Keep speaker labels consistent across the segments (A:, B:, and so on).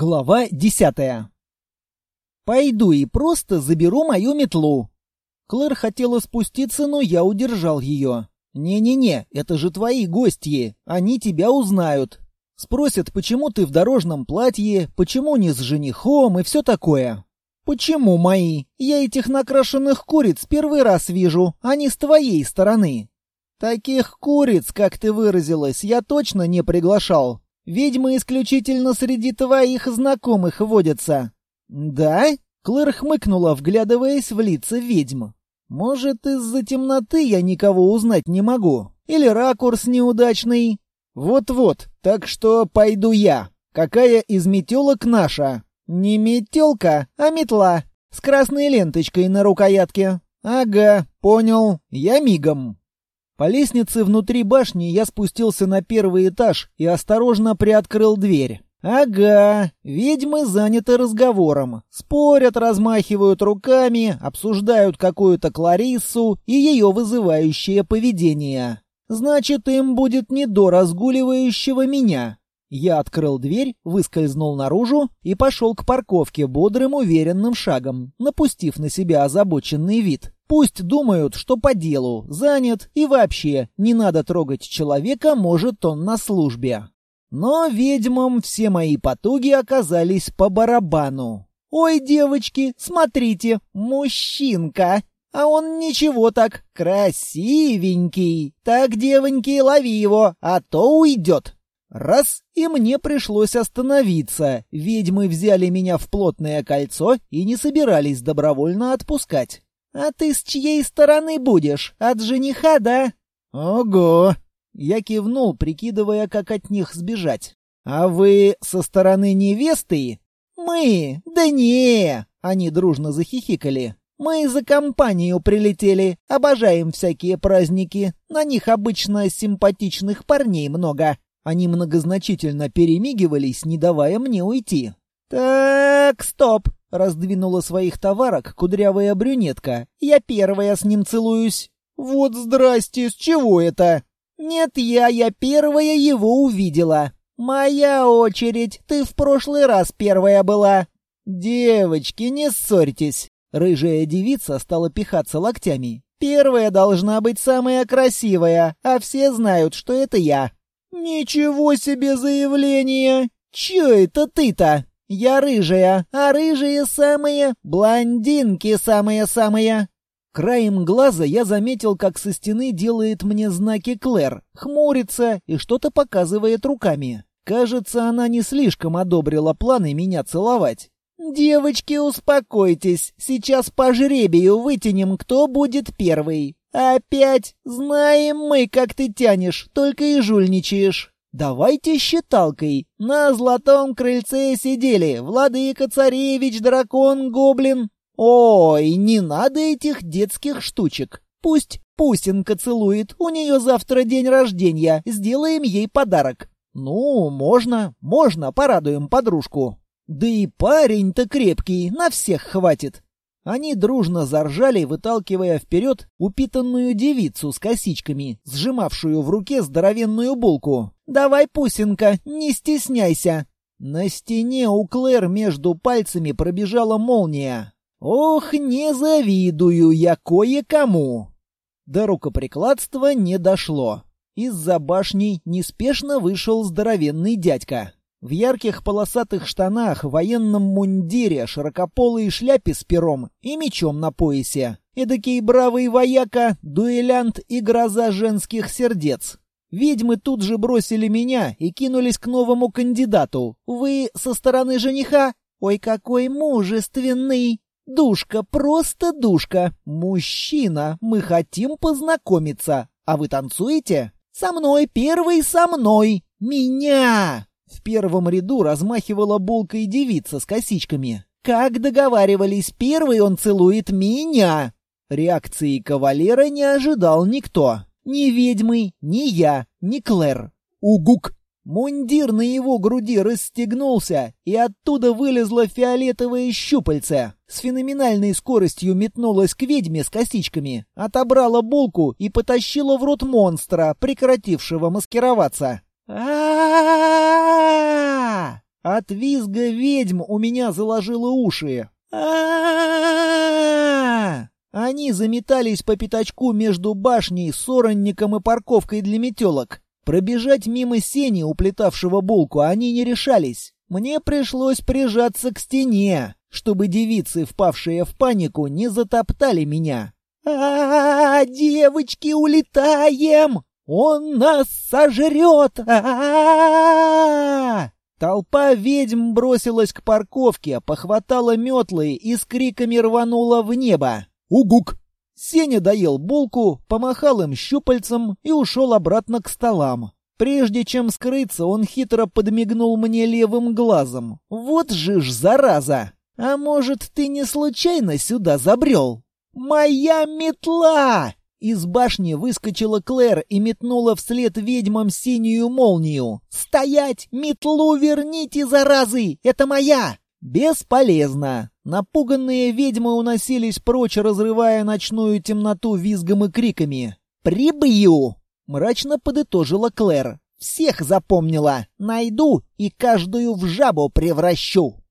A: Глава десятая. «Пойду и просто заберу мою метлу». Клэр хотела спуститься, но я удержал ее. «Не-не-не, это же твои гости, они тебя узнают. Спросят, почему ты в дорожном платье, почему не с женихом и все такое». «Почему мои? Я этих накрашенных куриц первый раз вижу, а не с твоей стороны». «Таких куриц, как ты выразилась, я точно не приглашал. Ведьмы исключительно среди твоих знакомых водятся». «Да?» — Клэр хмыкнула, вглядываясь в лица ведьм. «Может, из-за темноты я никого узнать не могу? Или ракурс неудачный?» «Вот-вот, так что пойду я. Какая из метелок наша?» «Не метелка, а метла. С красной ленточкой на рукоятке». «Ага, понял. Я мигом». По лестнице внутри башни я спустился на первый этаж и осторожно приоткрыл дверь. Ага, ведьмы заняты разговором. Спорят, размахивают руками, обсуждают какую-то Клариссу и ее вызывающее поведение. Значит, им будет не до разгуливающего меня. Я открыл дверь, выскользнул наружу и пошел к парковке бодрым уверенным шагом, напустив на себя озабоченный вид. Пусть думают, что по делу, занят и вообще не надо трогать человека, может он на службе. Но ведьмам все мои потуги оказались по барабану. «Ой, девочки, смотрите, мужчинка! А он ничего так, красивенький! Так, девоньки, лови его, а то уйдет!» Раз, и мне пришлось остановиться. Ведьмы взяли меня в плотное кольцо и не собирались добровольно отпускать. «А ты с чьей стороны будешь? От жениха, да?» «Ого!» Я кивнул, прикидывая, как от них сбежать. «А вы со стороны невесты?» «Мы? Да не!» Они дружно захихикали. «Мы за компанию прилетели. Обожаем всякие праздники. На них обычно симпатичных парней много». Они многозначительно перемигивались, не давая мне уйти. «Так, стоп!» — раздвинула своих товарок кудрявая брюнетка. «Я первая с ним целуюсь». «Вот здрасте, с чего это?» «Нет, я, я первая его увидела. Моя очередь, ты в прошлый раз первая была». «Девочки, не ссорьтесь». Рыжая девица стала пихаться локтями. «Первая должна быть самая красивая, а все знают, что это я». «Ничего себе заявление! Чё это ты-то?» Я рыжая, а рыжие самые, блондинки самые-самые. Краем глаза я заметил, как со стены делает мне знаки Клэр, хмурится и что-то показывает руками. Кажется, она не слишком одобрила планы меня целовать. «Девочки, успокойтесь, сейчас по жребию вытянем, кто будет первый. Опять? Знаем мы, как ты тянешь, только и жульничаешь». Давайте считалкой. На золотом крыльце сидели владыка, царевич, дракон, гоблин. Ой, не надо этих детских штучек. Пусть Пусинка целует, у нее завтра день рождения, сделаем ей подарок. Ну, можно, можно, порадуем подружку. Да и парень-то крепкий, на всех хватит. Они дружно заржали, выталкивая вперед упитанную девицу с косичками, сжимавшую в руке здоровенную булку. «Давай, Пусинка, не стесняйся!» На стене у Клэр между пальцами пробежала молния. «Ох, не завидую я кое-кому!» До рукоприкладства не дошло. Из-за башни неспешно вышел здоровенный дядька. В ярких полосатых штанах, военном мундире, широкополой шляпе с пером и мечом на поясе. Эдакий бравый вояка, дуэлянт и гроза женских сердец. Ведьмы тут же бросили меня и кинулись к новому кандидату. «Вы со стороны жениха? Ой, какой мужественный!» «Душка, просто душка! Мужчина, мы хотим познакомиться. А вы танцуете?» «Со мной, первый со мной! Меня!» В первом ряду размахивала булкой девица с косичками. «Как договаривались, первый он целует меня!» Реакции кавалера не ожидал никто. Ни ведьмы, ни я, ни Клэр. «Угук!» Мундир на его груди расстегнулся, и оттуда вылезло фиолетовое щупальце. С феноменальной скоростью метнулась к ведьме с косичками, отобрала булку и потащила в рот монстра, прекратившего маскироваться. а От визга ведьм у меня заложило уши. а Они заметались по пятачку между башней, соронником и парковкой для метелок. Пробежать мимо сени, уплетавшего булку, они не решались. Мне пришлось прижаться к стене, чтобы девицы, впавшие в панику, не затоптали меня. а, -а, -а девочки, улетаем! Он нас сожрет! а, -а, -а Толпа ведьм бросилась к парковке, похватала метлы и с криками рванула в небо. «Угук!» Сеня доел булку, помахал им щупальцем и ушел обратно к столам. Прежде чем скрыться, он хитро подмигнул мне левым глазом. «Вот же ж зараза! А может, ты не случайно сюда забрел?» «Моя метла!» Из башни выскочила Клэр и метнула вслед ведьмам синюю молнию. «Стоять! Метлу верните, заразы! Это моя!» Бесполезно. Напуганные ведьмы уносились прочь, разрывая ночную темноту визгом и криками. «Прибью!» — мрачно подытожила Клэр. «Всех запомнила! Найду и каждую в жабу превращу!»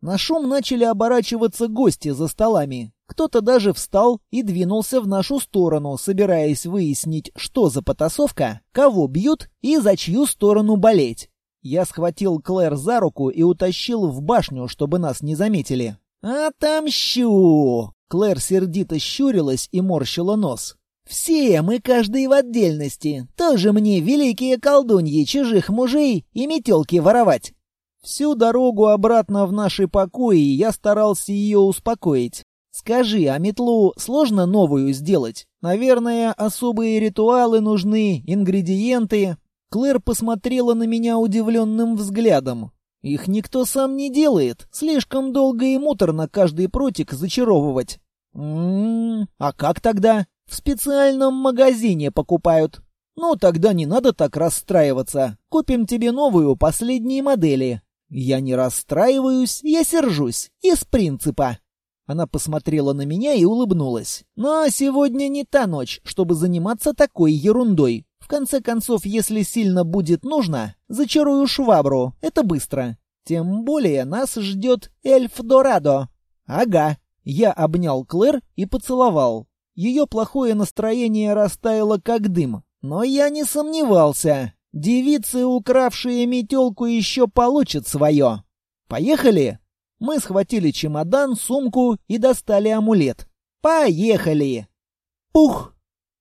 A: На шум начали оборачиваться гости за столами. Кто-то даже встал и двинулся в нашу сторону, собираясь выяснить, что за потасовка, кого бьют и за чью сторону болеть. Я схватил Клэр за руку и утащил в башню, чтобы нас не заметили. «Отомщу!» Клэр сердито щурилась и морщила нос. «Все мы, каждый в отдельности. Тоже мне великие колдуньи чужих мужей и метелки воровать». Всю дорогу обратно в наши покои я старался ее успокоить. Скажи, а метлу сложно новую сделать? Наверное, особые ритуалы нужны, ингредиенты. Клэр посмотрела на меня удивленным взглядом. Их никто сам не делает. Слишком долго и муторно каждый протик зачаровывать. М-м, а как тогда? В специальном магазине покупают. Ну, тогда не надо так расстраиваться. Купим тебе новую, последние модели. Я не расстраиваюсь, я сержусь. Из принципа. Она посмотрела на меня и улыбнулась. «Но сегодня не та ночь, чтобы заниматься такой ерундой. В конце концов, если сильно будет нужно, зачарую швабру. Это быстро. Тем более нас ждет эльф Дорадо». «Ага». Я обнял Клэр и поцеловал. Ее плохое настроение растаяло как дым. Но я не сомневался. Девицы, укравшие метелку, еще получат свое. «Поехали?» Мы схватили чемодан, сумку и достали амулет. Поехали! Пух!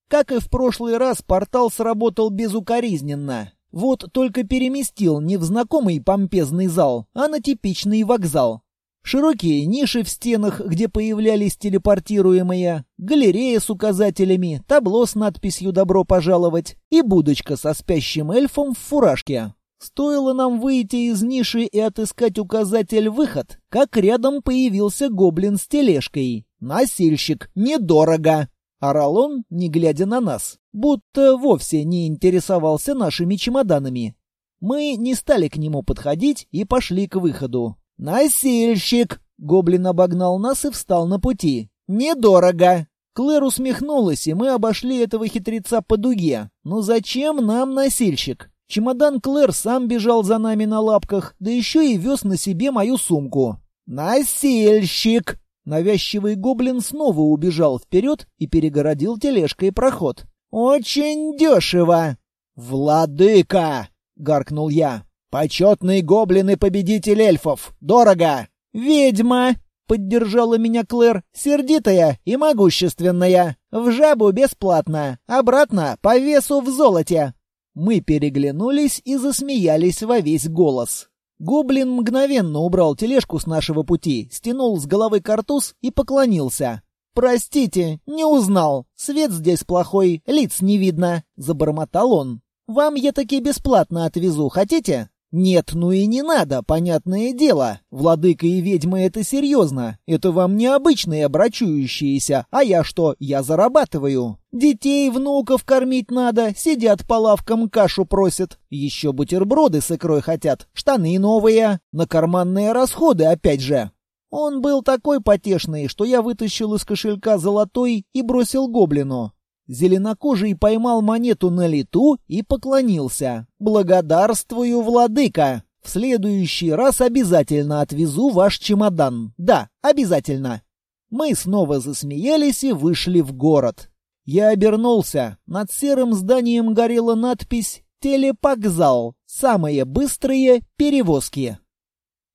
A: Как и в прошлый раз, портал сработал безукоризненно. Вот только переместил не в знакомый помпезный зал, а на типичный вокзал. Широкие ниши в стенах, где появлялись телепортируемые, галерея с указателями, табло с надписью «Добро пожаловать» и будочка со спящим эльфом в фуражке. Стоило нам выйти из ниши и отыскать указатель «Выход», как рядом появился гоблин с тележкой. «Носильщик, недорого!» Орал он, не глядя на нас, будто вовсе не интересовался нашими чемоданами. Мы не стали к нему подходить и пошли к выходу. «Носильщик!» Гоблин обогнал нас и встал на пути. «Недорого!» Клэр усмехнулась, и мы обошли этого хитреца по дуге. «Ну зачем нам носильщик? Чемодан Клэр сам бежал за нами на лапках, да еще и вез на себе мою сумку. «Насильщик!» Навязчивый гоблин снова убежал вперед и перегородил тележкой проход. «Очень дешево!» «Владыка!» — гаркнул я. «Почетный гоблин и победитель эльфов! Дорого!» «Ведьма!» — поддержала меня Клэр. «Сердитая и могущественная. В жабу бесплатно. Обратно по весу в золоте. Мы переглянулись и засмеялись во весь голос. Гоблин мгновенно убрал тележку с нашего пути, стянул с головы картуз и поклонился. «Простите, не узнал. Свет здесь плохой, лиц не видно», — забормотал он. «Вам я таки бесплатно отвезу, хотите?» «Нет, ну и не надо, понятное дело. Владыка и ведьмы — это серьезно. Это вам не обычные обрачующиеся, а я что, я зарабатываю. Детей, внуков кормить надо, сидят по лавкам, кашу просят. Еще бутерброды с икрой хотят, штаны новые, на карманные расходы опять же». Он был такой потешный, что я вытащил из кошелька золотой и бросил гоблину. Зеленокожий поймал монету на лету и поклонился. «Благодарствую, владыка!» В следующий раз обязательно отвезу ваш чемодан. Да, обязательно. Мы снова засмеялись и вышли в город. Я обернулся. Над серым зданием горела надпись «Телепокзал. Самые быстрые перевозки».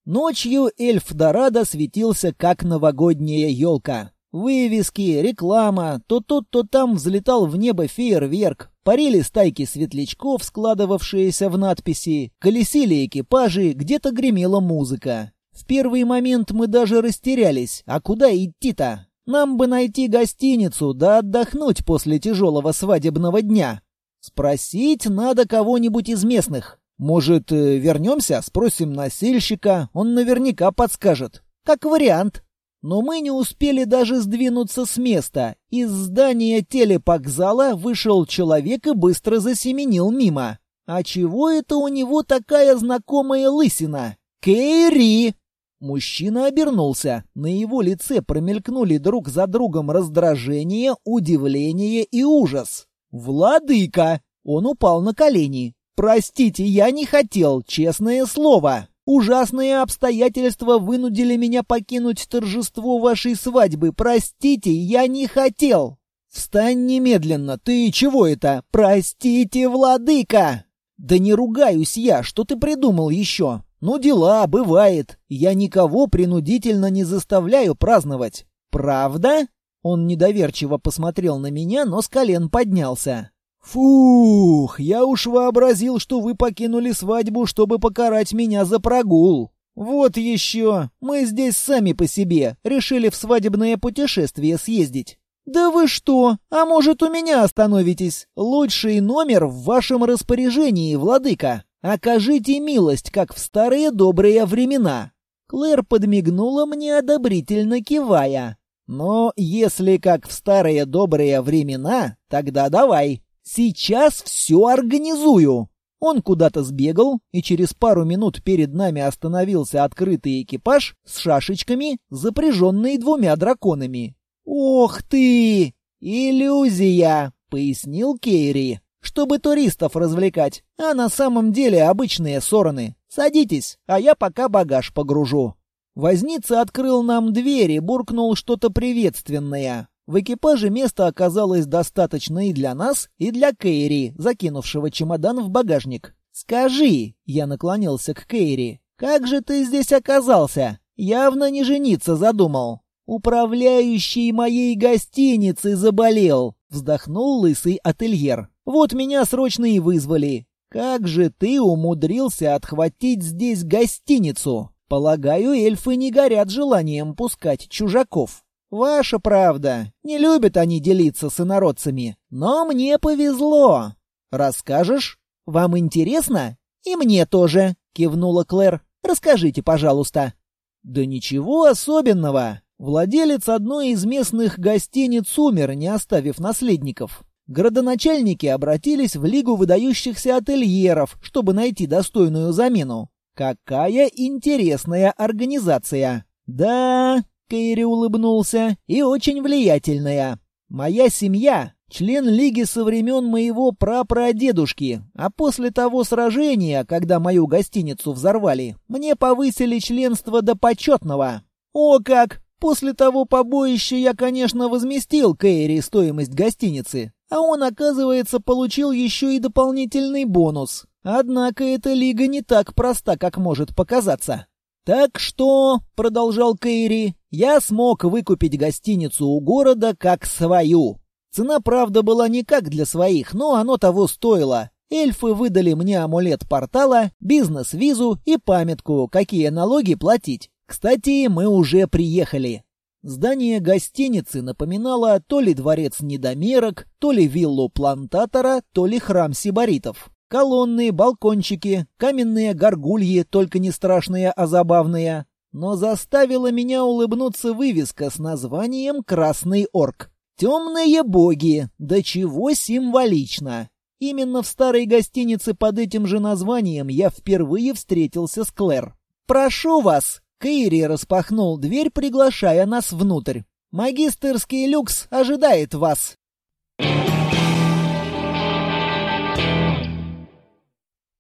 A: Ночью эльф Дорадо светился, как новогодняя елка. Вывески, реклама, то тут, то там взлетал в небо фейерверк, парили стайки светлячков, складывавшиеся в надписи, колесили экипажи, где-то гремела музыка. В первый момент мы даже растерялись, а куда идти-то? Нам бы найти гостиницу, да отдохнуть после тяжелого свадебного дня. Спросить надо кого-нибудь из местных. Может, э, вернемся, спросим носильщика, он наверняка подскажет. Как вариант. Но мы не успели даже сдвинуться с места. Из здания телепокзала вышел человек и быстро засеменил мимо. А чего это у него такая знакомая лысина? Кэрри! Мужчина обернулся. На его лице промелькнули друг за другом раздражение, удивление и ужас. «Владыка!» Он упал на колени. «Простите, я не хотел, честное слово!» Ужасные обстоятельства вынудили меня покинуть торжество вашей свадьбы. Простите, я не хотел. Встань немедленно. Ты чего это? Простите, владыка. Да не ругаюсь я, что ты придумал еще? Ну дела, бывает. Я никого принудительно не заставляю праздновать. Правда? Он недоверчиво посмотрел на меня, но с колен поднялся. «Фух, я уж вообразил, что вы покинули свадьбу, чтобы покарать меня за прогул. Вот еще, мы здесь сами по себе, решили в свадебное путешествие съездить». «Да вы что? А может, у меня остановитесь? Лучший номер в вашем распоряжении, владыка. Окажите милость, как в старые добрые времена». Клэр подмигнула мне, одобрительно кивая. «Но если как в старые добрые времена, тогда давай, Сейчас все организую. Он куда-то сбегал, и через пару минут перед нами остановился открытый экипаж с шашечками, запряженный двумя драконами. «Ох ты! Иллюзия!» — пояснил Кейри. «Чтобы туристов развлекать, а на самом деле обычные сороны. Садитесь, а я пока багаж погружу». Возница открыл нам дверь и буркнул что-то приветственное. В экипаже места оказалось достаточно и для нас, и для Кейри, закинувшего чемодан в багажник. «Скажи», — я наклонился к Кейри, — «как же ты здесь оказался? Явно не жениться задумал». «Управляющий моей гостиницы заболел», — вздохнул лысый ательер. «Вот меня срочно и вызвали. Как же ты умудрился отхватить здесь гостиницу? Полагаю, эльфы не горят желанием пускать чужаков». Ваша правда. Не любят они делиться с инородцами. Но мне повезло. Расскажешь? Вам интересно? И мне тоже, кивнула Клэр. Расскажите, пожалуйста. Да ничего особенного. Владелец одной из местных гостиниц умер, не оставив наследников. Градоначальники обратились в Лигу выдающихся ательеров, чтобы найти достойную замену. Какая интересная организация. Да, Кейри улыбнулся, и очень влиятельная. Моя семья — член Лиги со времен моего прапрадедушки, а после того сражения, когда мою гостиницу взорвали, мне повысили членство до почетного. О как! После того побоища я, конечно, возместил Кейри стоимость гостиницы, а он, оказывается, получил еще и дополнительный бонус. Однако эта лига не так проста, как может показаться. «Так что», — продолжал Кейри, — «я смог выкупить гостиницу у города как свою. Цена, правда, была не как для своих, но оно того стоило. Эльфы выдали мне амулет портала, бизнес-визу и памятку, какие налоги платить. Кстати, мы уже приехали». Здание гостиницы напоминало то ли дворец недомерок, то ли виллу плантатора, то ли храм сибаритов. Колонны, балкончики, каменные горгульи, только не страшные, а забавные. Но заставила меня улыбнуться вывеска с названием «Красный орк». «Темные боги», да чего символично. Именно в старой гостинице под этим же названием я впервые встретился с Клэр. «Прошу вас!» Кейри распахнул дверь, приглашая нас внутрь. «Магистерский люкс ожидает вас!» You.